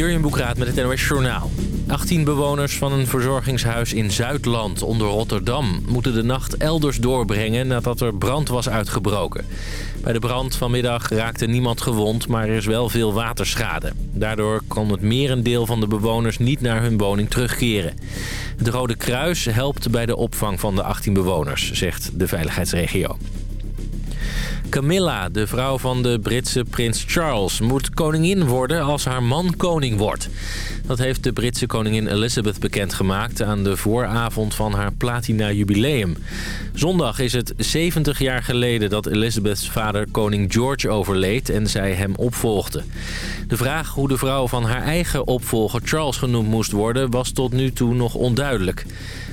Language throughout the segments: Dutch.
Jurjen Boekraat met het NOS Journaal. 18 bewoners van een verzorgingshuis in Zuidland onder Rotterdam... moeten de nacht elders doorbrengen nadat er brand was uitgebroken. Bij de brand vanmiddag raakte niemand gewond, maar er is wel veel waterschade. Daardoor kon het merendeel van de bewoners niet naar hun woning terugkeren. Het Rode Kruis helpt bij de opvang van de 18 bewoners, zegt de veiligheidsregio. Camilla, de vrouw van de Britse prins Charles, moet koningin worden als haar man koning wordt. Dat heeft de Britse koningin Elizabeth bekendgemaakt aan de vooravond van haar platina-jubileum. Zondag is het 70 jaar geleden dat Elizabeths vader koning George overleed en zij hem opvolgde. De vraag hoe de vrouw van haar eigen opvolger Charles genoemd moest worden was tot nu toe nog onduidelijk.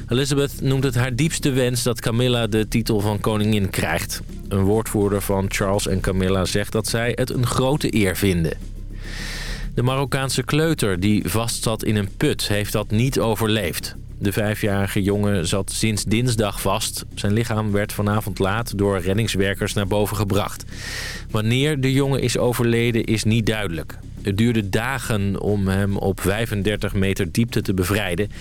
Elizabeth noemt het haar diepste wens dat Camilla de titel van koningin krijgt. Een woordvoerder van Charles en Camilla zegt dat zij het een grote eer vinden. De Marokkaanse kleuter die vastzat in een put heeft dat niet overleefd. De vijfjarige jongen zat sinds dinsdag vast. Zijn lichaam werd vanavond laat door reddingswerkers naar boven gebracht. Wanneer de jongen is overleden is niet duidelijk. Het duurde dagen om hem op 35 meter diepte te bevrijden.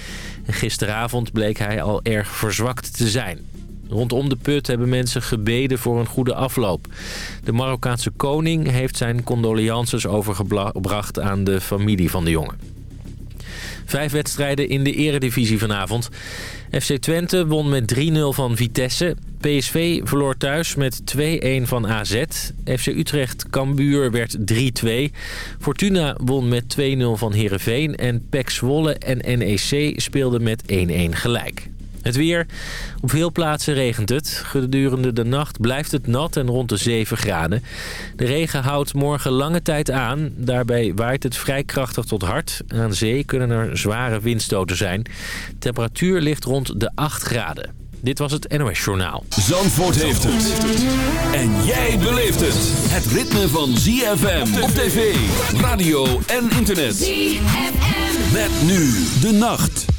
gisteravond bleek hij al erg verzwakt te zijn. Rondom de put hebben mensen gebeden voor een goede afloop. De Marokkaanse koning heeft zijn condolences overgebracht aan de familie van de jongen. Vijf wedstrijden in de eredivisie vanavond. FC Twente won met 3-0 van Vitesse. PSV verloor thuis met 2-1 van AZ. FC Utrecht Cambuur werd 3-2. Fortuna won met 2-0 van Heerenveen. En PEC Zwolle en NEC speelden met 1-1 gelijk. Het weer. Op veel plaatsen regent het. Gedurende de nacht blijft het nat en rond de 7 graden. De regen houdt morgen lange tijd aan. Daarbij waait het vrij krachtig tot hard. Aan zee kunnen er zware windstoten zijn. Temperatuur ligt rond de 8 graden. Dit was het NOS Journaal. Zandvoort heeft het. En jij beleeft het. Het ritme van ZFM op tv, radio en internet. ZFM. Met nu de nacht.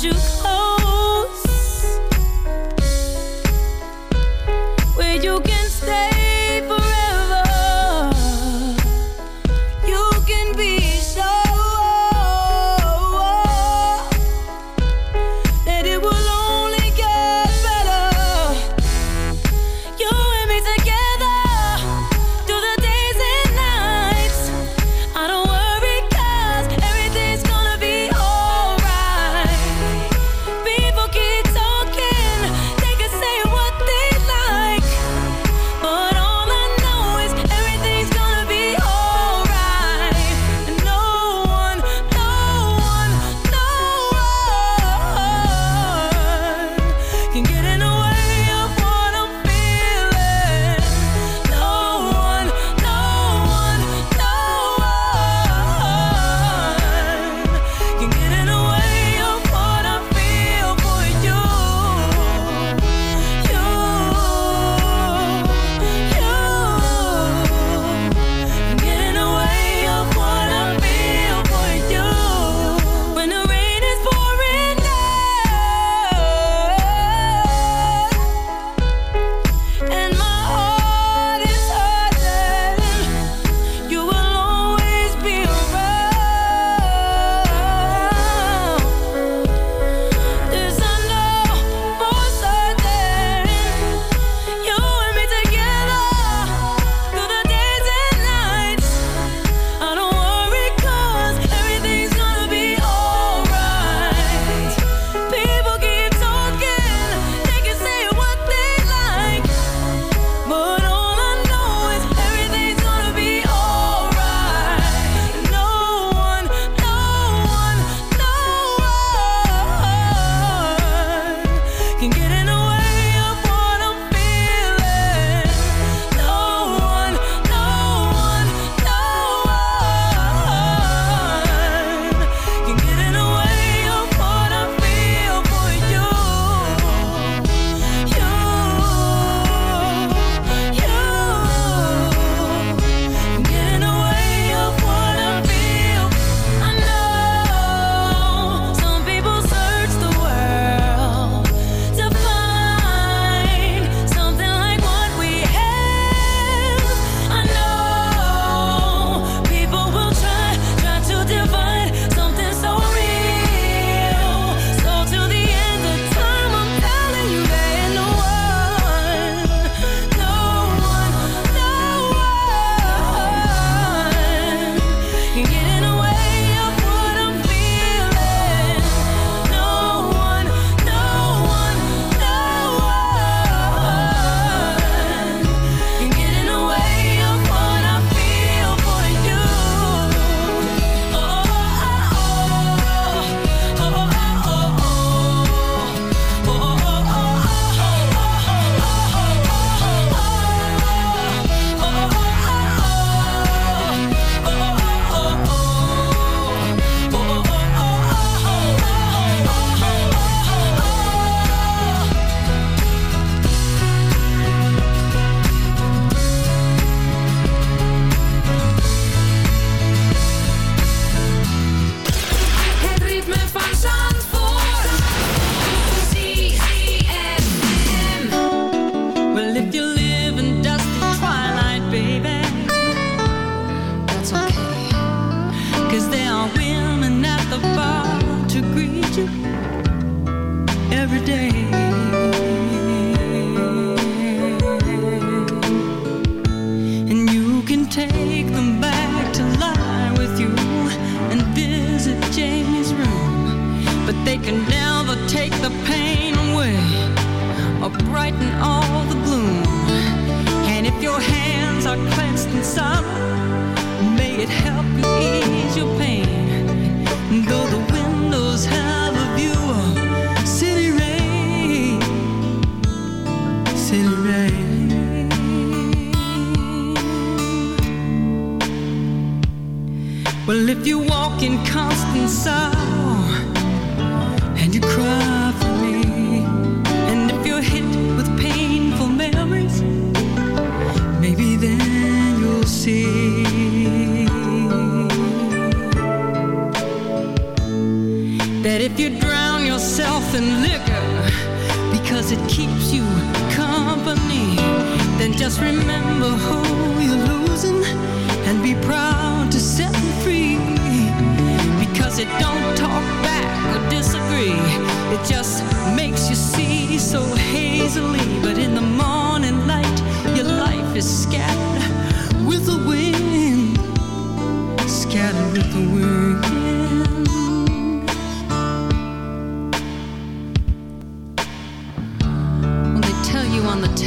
zoek.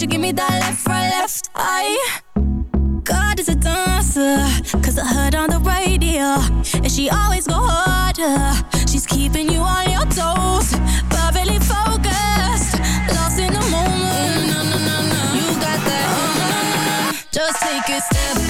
you give me that left, right, left eye? God is a dancer Cause I heard on the radio And she always go harder. She's keeping you on your toes Perfectly focused Lost in the moment. Mm, no, no, no, You got that. Oh, Just take a step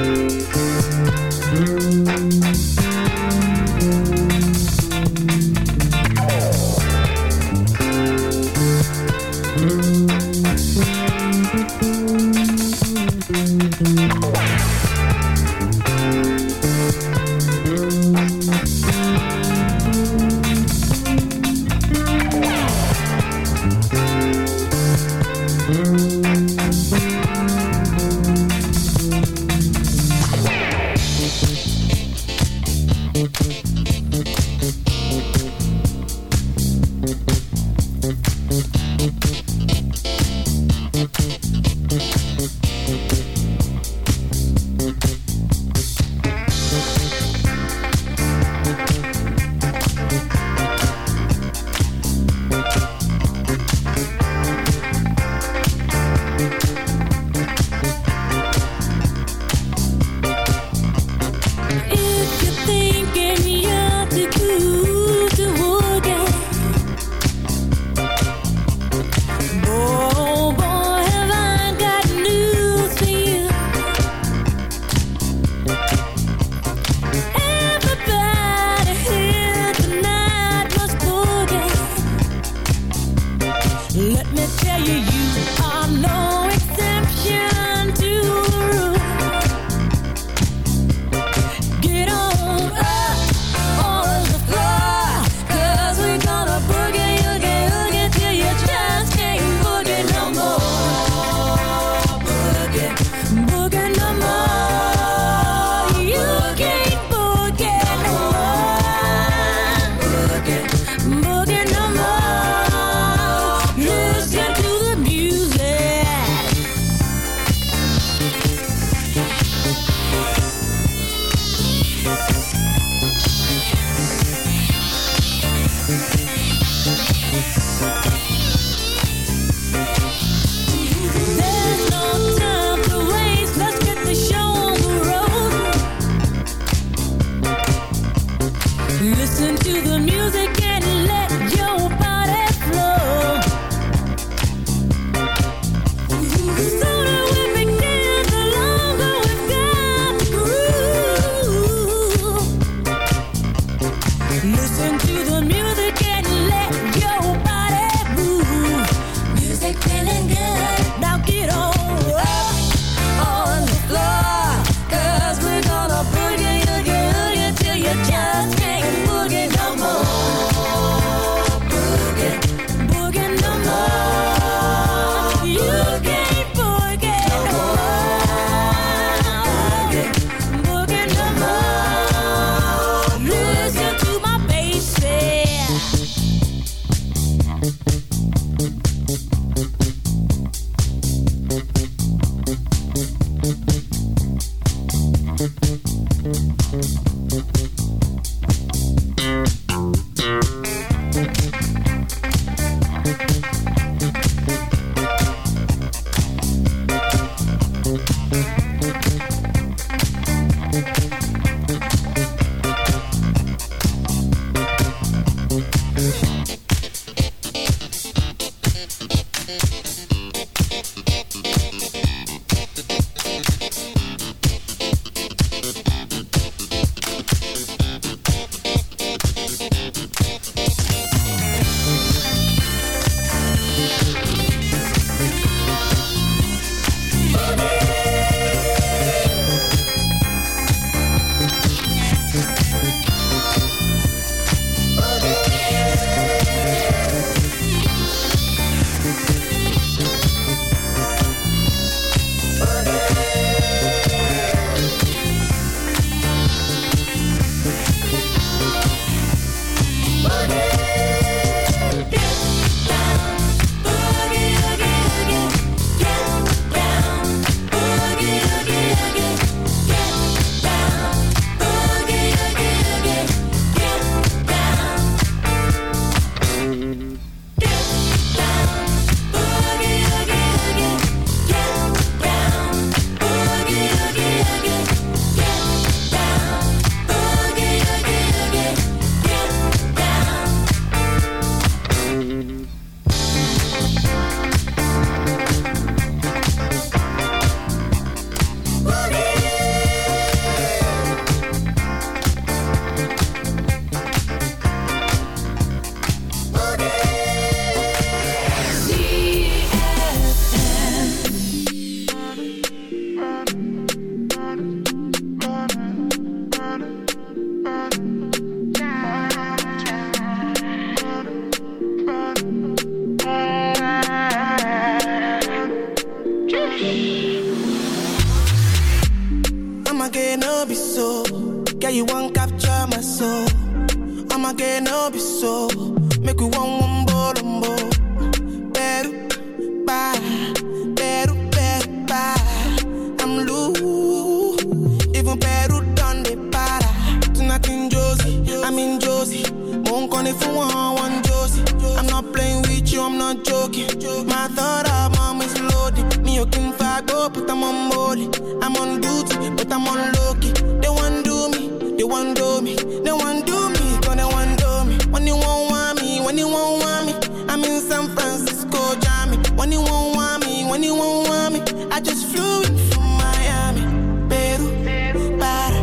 Key. They want do me, they want do me, they want do me, they want do me. When you won't want me, when you won't want me, I'm in San Francisco, Jammy. When you won't want me, when you won't want me, I just flew in from Miami. Peru, para,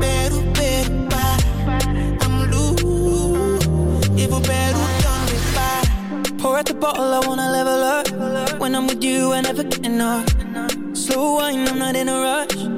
Peru, Peru. I'm loose, even Peru done me para. Pour out the bottle, I wanna level up. When I'm with you, I never get enough. Slow wine, I'm not in a rush.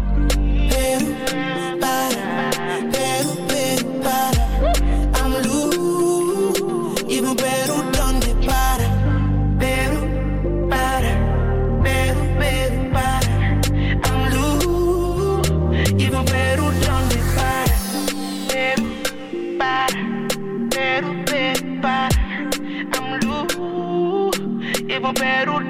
opero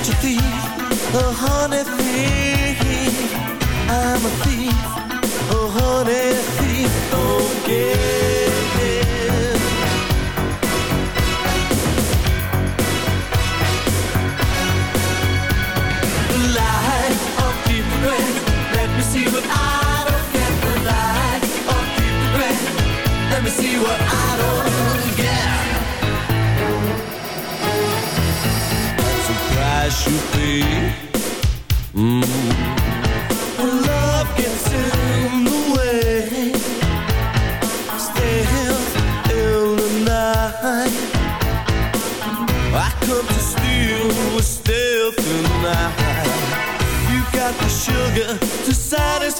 A thief, a honey thief. I'm a thief, oh, a honey thief. Don't yeah. hunger to satisfy